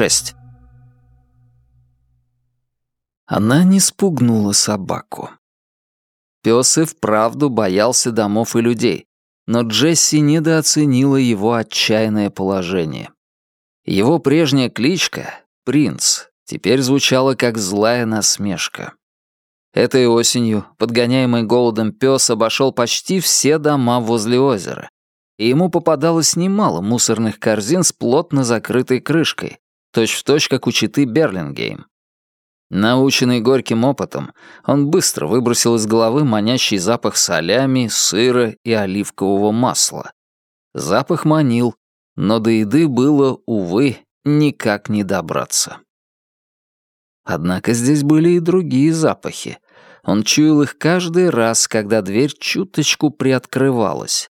6. Она не спугнула собаку. Пёс и вправду боялся домов и людей, но Джесси недооценила его отчаянное положение. Его прежняя кличка — Принц, теперь звучала как злая насмешка. Этой осенью, подгоняемый голодом пес обошел почти все дома возле озера, и ему попадалось немало мусорных корзин с плотно закрытой крышкой, точь-в-точь, точь, как у читы Берлингейм. Наученный горьким опытом, он быстро выбросил из головы манящий запах солями, сыра и оливкового масла. Запах манил, но до еды было, увы, никак не добраться. Однако здесь были и другие запахи. Он чуял их каждый раз, когда дверь чуточку приоткрывалась.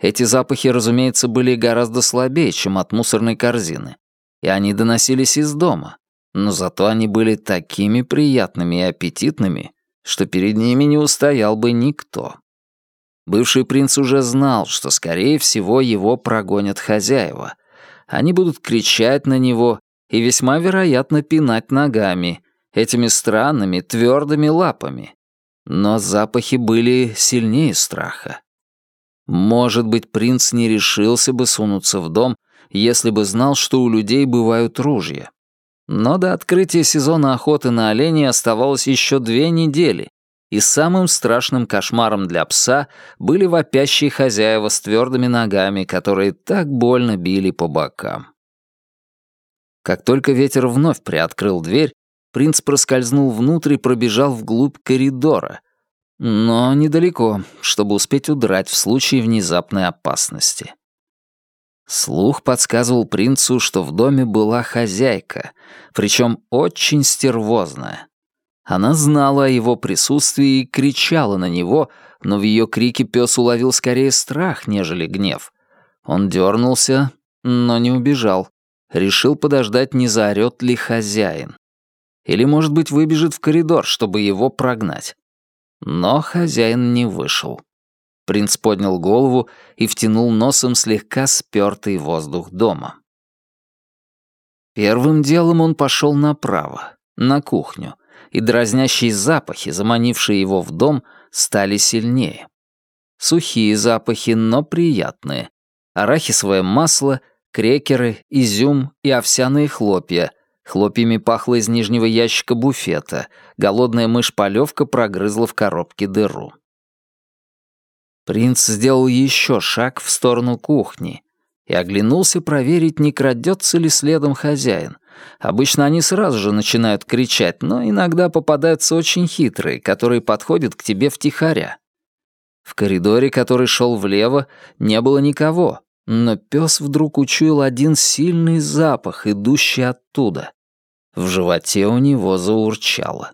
Эти запахи, разумеется, были гораздо слабее, чем от мусорной корзины. И они доносились из дома, но зато они были такими приятными и аппетитными, что перед ними не устоял бы никто. Бывший принц уже знал, что, скорее всего, его прогонят хозяева. Они будут кричать на него и весьма вероятно пинать ногами, этими странными твердыми лапами. Но запахи были сильнее страха. Может быть, принц не решился бы сунуться в дом, если бы знал, что у людей бывают ружья. Но до открытия сезона охоты на оленей оставалось еще две недели, и самым страшным кошмаром для пса были вопящие хозяева с твердыми ногами, которые так больно били по бокам. Как только ветер вновь приоткрыл дверь, принц проскользнул внутрь и пробежал вглубь коридора, но недалеко, чтобы успеть удрать в случае внезапной опасности. Слух подсказывал принцу, что в доме была хозяйка, причем очень стервозная. Она знала о его присутствии и кричала на него, но в ее крике пес уловил скорее страх, нежели гнев. Он дернулся, но не убежал. Решил подождать, не заорет ли хозяин. Или, может быть, выбежит в коридор, чтобы его прогнать. Но хозяин не вышел. Принц поднял голову и втянул носом слегка спёртый воздух дома. Первым делом он пошел направо, на кухню, и дразнящие запахи, заманившие его в дом, стали сильнее. Сухие запахи, но приятные. Арахисовое масло, крекеры, изюм и овсяные хлопья. Хлопьями пахло из нижнего ящика буфета. Голодная мышь-полевка прогрызла в коробке дыру. Принц сделал еще шаг в сторону кухни и оглянулся проверить, не крадется ли следом хозяин. Обычно они сразу же начинают кричать, но иногда попадаются очень хитрые, которые подходят к тебе втихаря. В коридоре, который шел влево, не было никого, но пес вдруг учуял один сильный запах, идущий оттуда. В животе у него заурчало.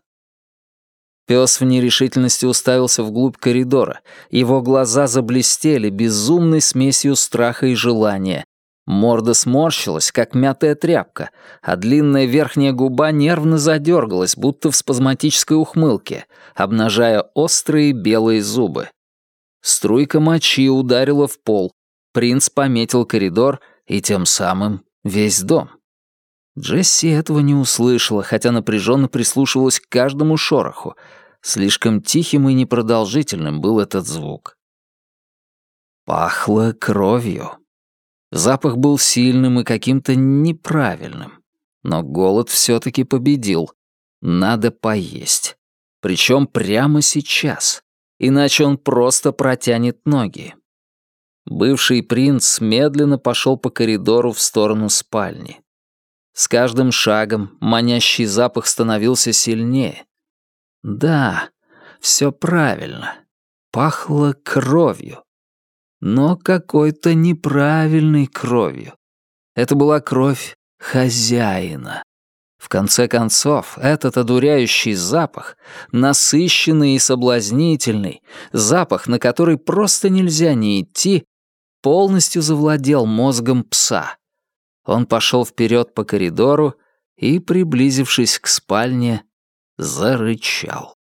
Пес в нерешительности уставился вглубь коридора. Его глаза заблестели безумной смесью страха и желания. Морда сморщилась, как мятая тряпка, а длинная верхняя губа нервно задергалась, будто в спазматической ухмылке, обнажая острые белые зубы. Струйка мочи ударила в пол. Принц пометил коридор и тем самым весь дом. Джесси этого не услышала, хотя напряженно прислушивалась к каждому шороху. Слишком тихим и непродолжительным был этот звук. Пахло кровью. Запах был сильным и каким-то неправильным. Но голод все-таки победил. Надо поесть. Причем прямо сейчас. Иначе он просто протянет ноги. Бывший принц медленно пошел по коридору в сторону спальни. С каждым шагом манящий запах становился сильнее. Да, все правильно. Пахло кровью. Но какой-то неправильной кровью. Это была кровь хозяина. В конце концов, этот одуряющий запах, насыщенный и соблазнительный, запах, на который просто нельзя не идти, полностью завладел мозгом пса. Он пошел вперед по коридору и, приблизившись к спальне, зарычал.